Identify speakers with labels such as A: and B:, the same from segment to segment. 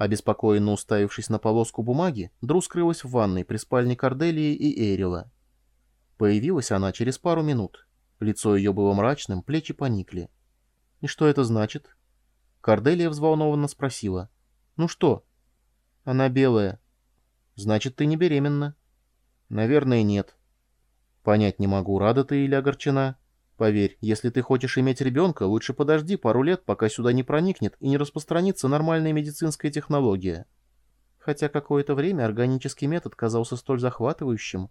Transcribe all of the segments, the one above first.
A: Обеспокоенно уставившись на полоску бумаги, Дру скрылась в ванной при спальне Корделии и Эрила. Появилась она через пару минут. Лицо ее было мрачным, плечи поникли. «И что это значит?» Корделия взволнованно спросила. «Ну что?» «Она белая». «Значит, ты не беременна?» «Наверное, нет». «Понять не могу, рада ты или огорчена?» Поверь, если ты хочешь иметь ребенка, лучше подожди пару лет, пока сюда не проникнет и не распространится нормальная медицинская технология. Хотя какое-то время органический метод казался столь захватывающим.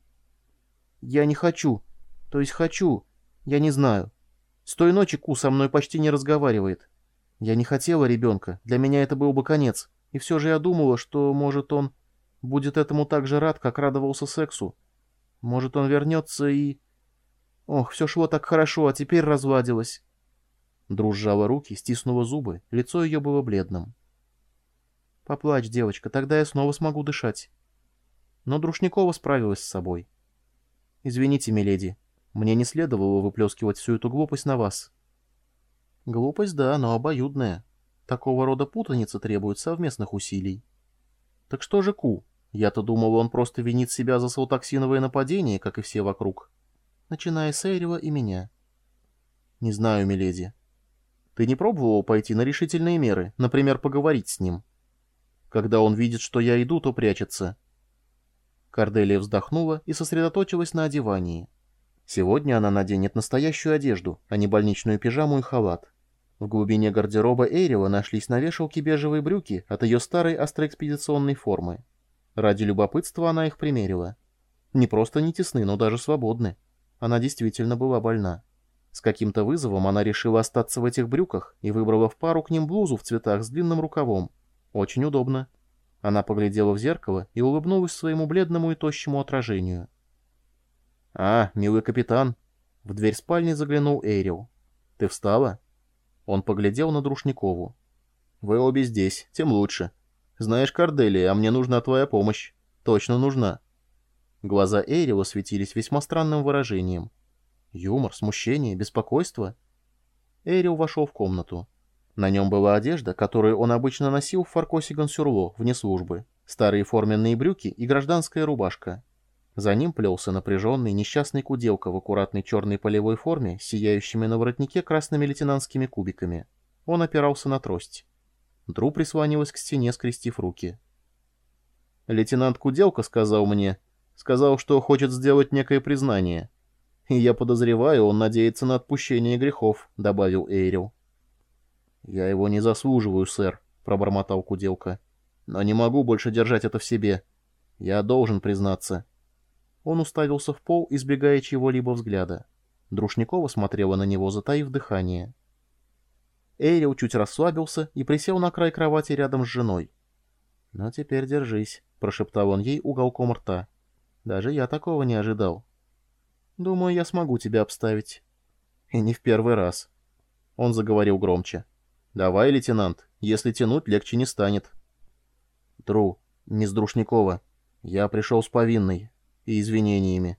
A: Я не хочу. То есть хочу. Я не знаю. С той ночи Ку со мной почти не разговаривает. Я не хотела ребенка, для меня это был бы конец. И все же я думала, что, может, он будет этому так же рад, как радовался сексу. Может, он вернется и... Ох, все шло так хорошо, а теперь разладилось. Друж сжала руки, стиснула зубы, лицо ее было бледным. «Поплачь, девочка, тогда я снова смогу дышать». Но Друшникова справилась с собой. «Извините, миледи, мне не следовало выплескивать всю эту глупость на вас». «Глупость, да, но обоюдная. Такого рода путаница требует совместных усилий». «Так что же Ку? Я-то думал, он просто винит себя за салтоксиновое нападение, как и все вокруг» начиная с Эйрева и меня. Не знаю, миледи. Ты не пробовал пойти на решительные меры, например, поговорить с ним? Когда он видит, что я иду, то прячется. Корделия вздохнула и сосредоточилась на одевании. Сегодня она наденет настоящую одежду, а не больничную пижаму и халат. В глубине гардероба Эйрева нашлись на вешалке бежевые брюки от ее старой астроэкспедиционной формы. Ради любопытства она их примерила. Не просто не тесны, но даже свободны. Она действительно была больна. С каким-то вызовом она решила остаться в этих брюках и выбрала в пару к ним блузу в цветах с длинным рукавом. Очень удобно. Она поглядела в зеркало и улыбнулась своему бледному и тощему отражению. «А, милый капитан!» В дверь спальни заглянул Эйрил. «Ты встала?» Он поглядел на Друшникову. «Вы обе здесь, тем лучше. Знаешь, Корделия, а мне нужна твоя помощь. Точно нужна». Глаза Эйрила светились весьма странным выражением. Юмор, смущение, беспокойство. Эйрил вошел в комнату. На нем была одежда, которую он обычно носил в Фаркосе Гансюрло, вне службы. Старые форменные брюки и гражданская рубашка. За ним плелся напряженный несчастный куделка в аккуратной черной полевой форме, сияющими на воротнике красными лейтенантскими кубиками. Он опирался на трость. Дру прислонилась к стене, скрестив руки. «Лейтенант Куделка сказал мне, Сказал, что хочет сделать некое признание. И я подозреваю, он надеется на отпущение грехов, — добавил Эйрил. «Я его не заслуживаю, сэр», — пробормотал Куделка. «Но не могу больше держать это в себе. Я должен признаться». Он уставился в пол, избегая чего-либо взгляда. Друшникова смотрела на него, затаив дыхание. Эйрил чуть расслабился и присел на край кровати рядом с женой. «Ну, теперь держись», — прошептал он ей уголком рта. Даже я такого не ожидал. Думаю, я смогу тебя обставить. И не в первый раз. Он заговорил громче. Давай, лейтенант, если тянуть, легче не станет. Тру, мисс Друшникова, я пришел с повинной и извинениями.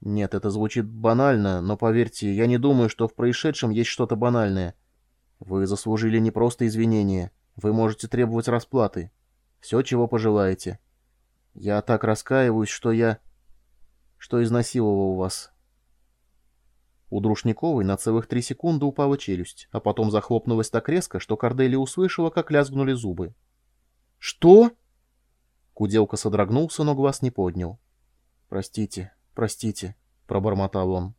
A: Нет, это звучит банально, но поверьте, я не думаю, что в происшедшем есть что-то банальное. Вы заслужили не просто извинения, вы можете требовать расплаты. Все, чего пожелаете. Я так раскаиваюсь, что я... что изнасиловал вас. У Друшниковой на целых три секунды упала челюсть, а потом захлопнулась так резко, что Кордели услышала, как лязгнули зубы. «Что?» Куделка содрогнулся, но глаз не поднял. «Простите, простите», — пробормотал он.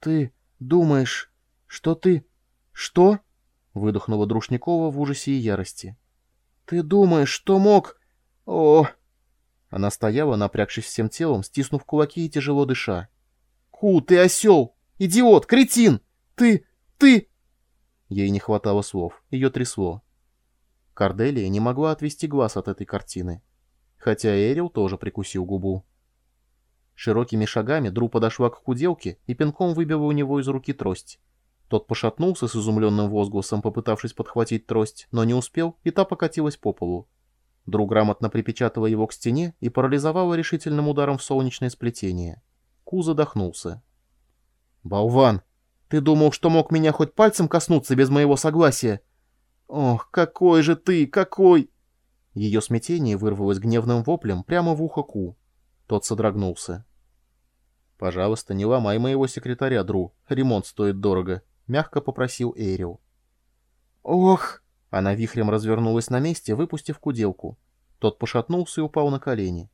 A: «Ты думаешь, что ты... что?» — выдохнула Друшникова в ужасе и ярости. «Ты думаешь, что мог... О, она стояла, напрягшись всем телом, стиснув кулаки и тяжело дыша. «Ку, ты осел! Идиот! Кретин! Ты... ты...» Ей не хватало слов, ее трясло. Корделия не могла отвести глаз от этой картины. Хотя Эрил тоже прикусил губу. Широкими шагами Дру подошла к худелке и пинком выбила у него из руки трость. Тот пошатнулся с изумленным возгласом, попытавшись подхватить трость, но не успел, и та покатилась по полу. Друг грамотно припечатала его к стене и парализовала решительным ударом в солнечное сплетение. Ку задохнулся. «Болван! Ты думал, что мог меня хоть пальцем коснуться без моего согласия? Ох, какой же ты, какой!» Ее смятение вырвалось гневным воплем прямо в ухо Ку. Тот содрогнулся. «Пожалуйста, не ломай моего секретаря, Дру. Ремонт стоит дорого», — мягко попросил Эрил.
B: «Ох!»
A: Она вихрем развернулась на месте, выпустив куделку. Тот пошатнулся и упал на колени.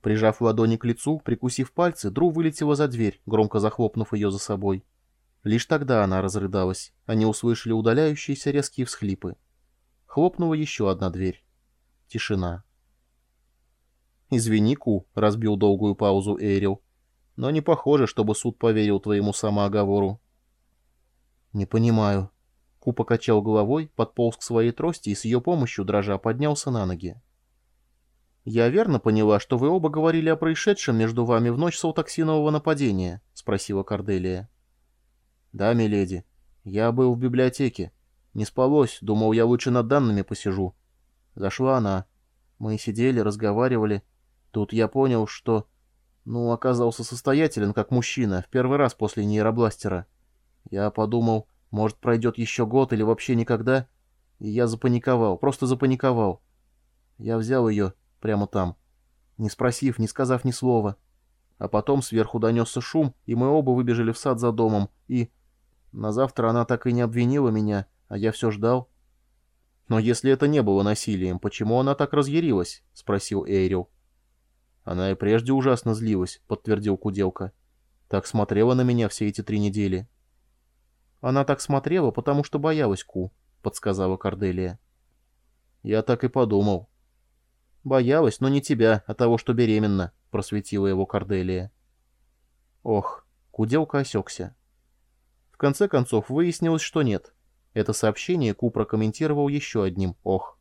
A: Прижав ладони к лицу, прикусив пальцы, Дру вылетела за дверь, громко захлопнув ее за собой. Лишь тогда она разрыдалась. Они услышали удаляющиеся резкие всхлипы. Хлопнула еще одна дверь. Тишина. «Извини, Ку», — разбил долгую паузу Эйрил. «Но не похоже, чтобы суд поверил твоему самооговору». «Не понимаю». Ку покачал головой, подполз к своей трости и с ее помощью, дрожа, поднялся на ноги. «Я верно поняла, что вы оба говорили о происшедшем между вами в ночь саутоксинового нападения?» — спросила Корделия. «Да, миледи. Я был в библиотеке. Не спалось, думал, я лучше над данными посижу. Зашла она. Мы сидели, разговаривали. Тут я понял, что... Ну, оказался состоятелен, как мужчина, в первый раз после нейробластера. Я подумал, может, пройдет еще год или вообще никогда. И я запаниковал, просто запаниковал. Я взял ее прямо там, не спросив, не сказав ни слова. А потом сверху донесся шум, и мы оба выбежали в сад за домом, и... На завтра она так и не обвинила меня, а я все ждал. «Но если это не было насилием, почему она так разъярилась?» — спросил Эйрил. «Она и прежде ужасно злилась», — подтвердил Куделка. «Так смотрела на меня все эти три недели». «Она так смотрела, потому что боялась Ку», — подсказала Корделия. «Я так и подумал». «Боялась, но не тебя, а того, что беременна», — просветила его Корделия. Ох, Куделка осекся. В конце концов, выяснилось, что нет. Это сообщение Ку прокомментировал еще одним «ох».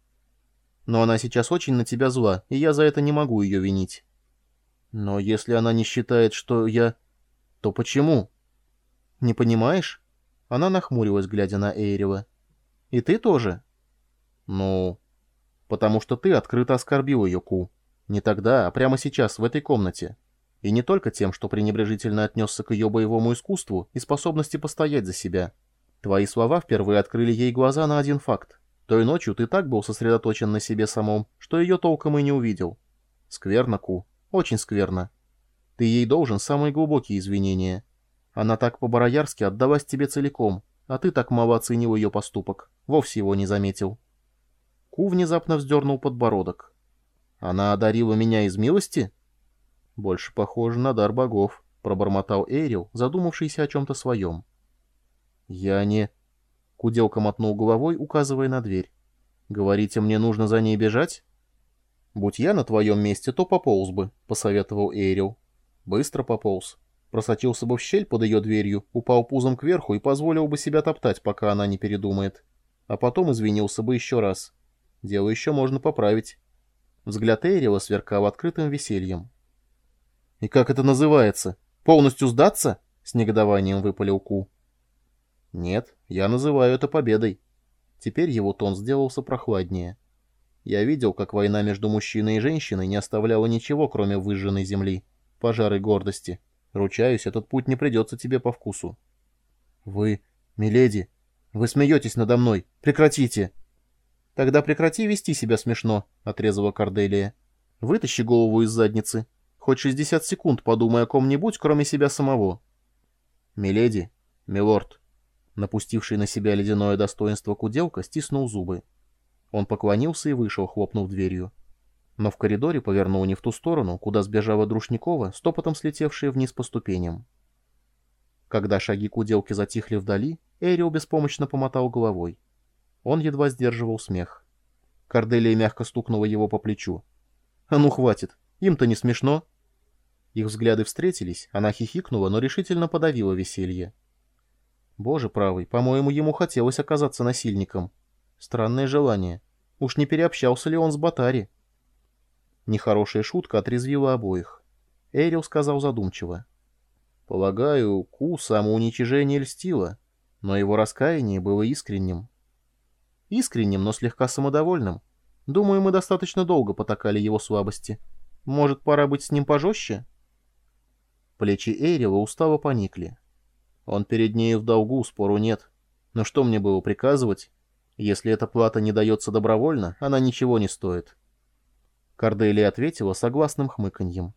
A: Но она сейчас очень на тебя зла, и я за это не могу ее винить. Но если она не считает, что я... То почему? Не понимаешь? Она нахмурилась, глядя на Эйрева. И ты тоже? Ну... Потому что ты открыто оскорбил ее, Ку. Не тогда, а прямо сейчас, в этой комнате. И не только тем, что пренебрежительно отнесся к ее боевому искусству и способности постоять за себя. Твои слова впервые открыли ей глаза на один факт. Той ночью ты так был сосредоточен на себе самом, что ее толком и не увидел. Скверно, Ку. Очень скверно. Ты ей должен самые глубокие извинения. Она так по-бароярски отдалась тебе целиком, а ты так мало оценил ее поступок, вовсе его не заметил. Ку внезапно вздернул подбородок. Она одарила меня из милости? «Больше похоже на дар богов», — пробормотал Эйрил, задумавшийся о чем-то своем. «Я не...» — Куделка мотнул головой, указывая на дверь. «Говорите, мне нужно за ней бежать?» «Будь я на твоем месте, то пополз бы», — посоветовал Эйрил. Быстро пополз. Просочился бы в щель под ее дверью, упал пузом кверху и позволил бы себя топтать, пока она не передумает. А потом извинился бы еще раз. Дело еще можно поправить. Взгляд Эйрила сверкал открытым весельем. «И как это называется? Полностью сдаться?» — с негодованием выпалил Ку. «Нет, я называю это победой». Теперь его тон сделался прохладнее. Я видел, как война между мужчиной и женщиной не оставляла ничего, кроме выжженной земли, пожары гордости. Ручаюсь, этот путь не придется тебе по вкусу. «Вы, миледи, вы смеетесь надо мной. Прекратите!» «Тогда прекрати вести себя смешно», — отрезала Корделия. «Вытащи голову из задницы. Хоть 60 секунд подумай о ком-нибудь, кроме себя самого. «Миледи, милорд», напустивший на себя ледяное достоинство куделка, стиснул зубы. Он поклонился и вышел, хлопнув дверью. Но в коридоре повернул не в ту сторону, куда сбежала Друшникова, стопотом слетевшая вниз по ступеням. Когда шаги куделки затихли вдали, Эрио беспомощно помотал головой. Он едва сдерживал смех. Корделия мягко стукнула его по плечу. «А ну хватит, им-то не смешно». Их взгляды встретились, она хихикнула, но решительно подавила веселье. Боже правый, по-моему, ему хотелось оказаться насильником. Странное желание. Уж не переобщался ли он с Батари? Нехорошая шутка отрезвила обоих. Эрил сказал задумчиво. Полагаю, Ку самоуничижение льстило, но его раскаяние было искренним. Искренним, но слегка самодовольным. Думаю, мы достаточно долго потакали его слабости. Может, пора быть с ним пожестче? Плечи Эйрила устало поникли. Он перед нею в долгу, спору нет. Но что мне было приказывать? Если эта плата не дается добровольно, она ничего не стоит. Корделия ответила согласным хмыканьем.